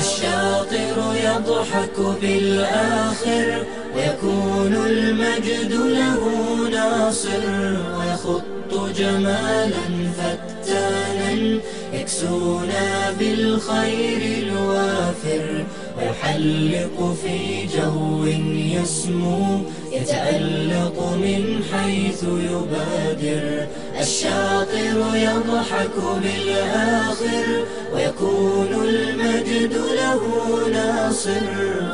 الشاطر يضحك بالآخر ويكون المجد له ناصر. ويخط جمالا فتانا يكسونا بالخير الوافر. ويحلق في جو يسمو يتألق من حيث يبادر. الشاطر يضحك بالآخر ويكون له ناصر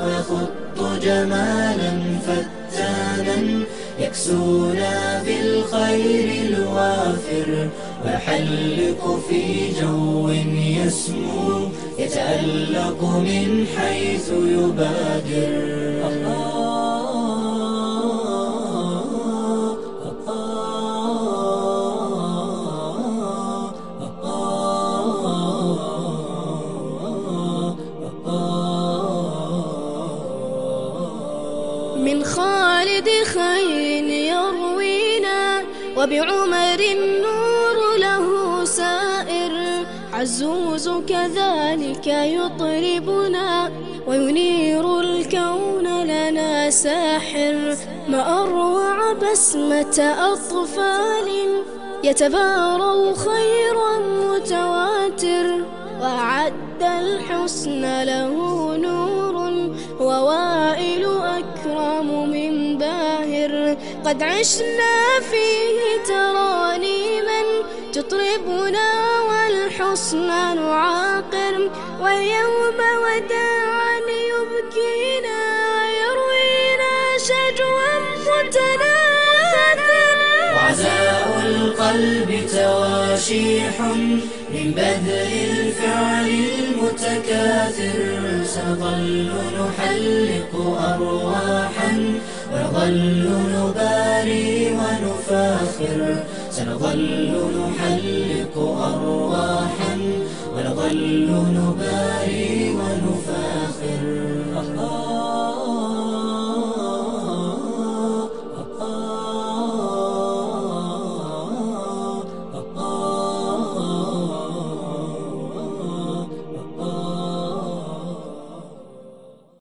ويخط جمالا فتانا يكسونا بالخير الوافر ويحلق في جو يسمو يتألق من حيث يبادر. من خالد خير يروينا وبعمر النور له سائر. عزوز كذلك يطربنا وينير الكون لنا ساحر. ما أروع بسمة أطفال يتباروا خيرا متواتر. وأعد الحسن له نور ووائل أكرم من باهر. قد عشنا فيه ترانيما تطربنا والحسن نعاقر. واليوم وداعا يبكينا يروينا شجوا متناثر وعزاء القلب تواشيح من بذل الفعل المتكاثر. سنظل نحلق أرواحا ونظل نباري ونفاخر. سنظل نحلق أرواحا. ونظل نباري ونفاخر.